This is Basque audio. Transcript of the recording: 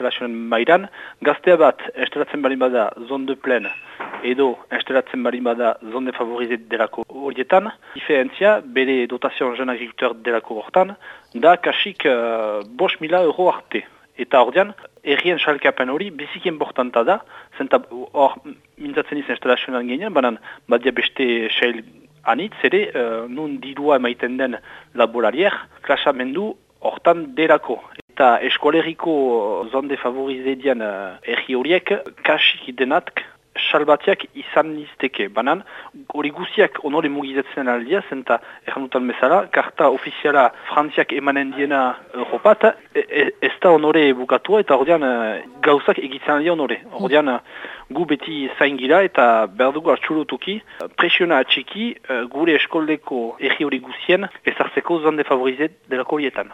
instalazioen mairan, gaztea bat instalatzen bali bada zonde plen edo instalatzen bali bada zonde favorizet delako horietan, diferentzia bere dotazioan jen agrikultor delako hortan, da kasik uh, bos mila euro arte. Eta ordean, errien salkapen hori biziki importanta da, zenta hor mintzatzen izan instalazioan ginen, banan badia beste sail anitz, ere, uh, nun dirua emaiten den laborarier, klasamendu hortan derako. Eta eskoleriko zonde favorizedian uh, erri horiek, kasik denatk salbatiak izan nizteke. Banan, hori guziak onore mugizetzen aldia, zenta erranutan bezala, karta ofiziala frantziak emanen diena Europat, e, e, ez da onore bukatua eta ordean uh, gauzak egitzen aldia onore. Ordean, uh, gu beti zain gira eta berdugu hartxurutuki, presiona atxiki gure eskoldeko erri hori guzien ezartzeko zonde favorizet delako horietan.